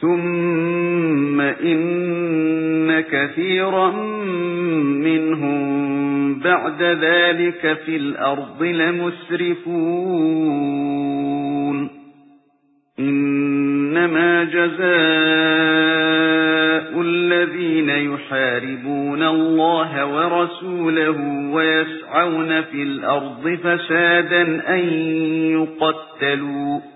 ثُمَّ إِنَّ كَثِيرًا مِنْهُمْ بَعْدَ ذَلِكَ فِي الْأَرْضِ لَمُسْرِفُونَ إِنَّمَا جَزَاءُ الَّذِينَ يُحَارِبُونَ اللَّهَ وَرَسُولَهُ وَيَسْعَوْنَ فِي الْأَرْضِ فَسَادًا أَن يُقَتَّلُوا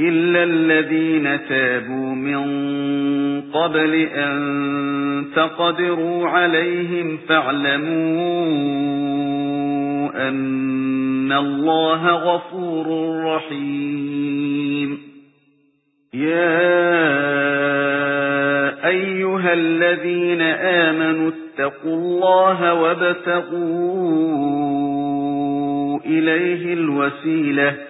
إِلَّا الَّذِينَ تَابُوا مِن قَبْلِ أَن تَقْدِرُوا عَلَيْهِمْ فَاعْلَمُوا أَنَّ اللَّهَ غَفُورٌ رَّحِيمٌ يَا أَيُّهَا الَّذِينَ آمَنُوا اتَّقُوا اللَّهَ وَابْتَغُوا إِلَيْهِ الْوَسِيلَةَ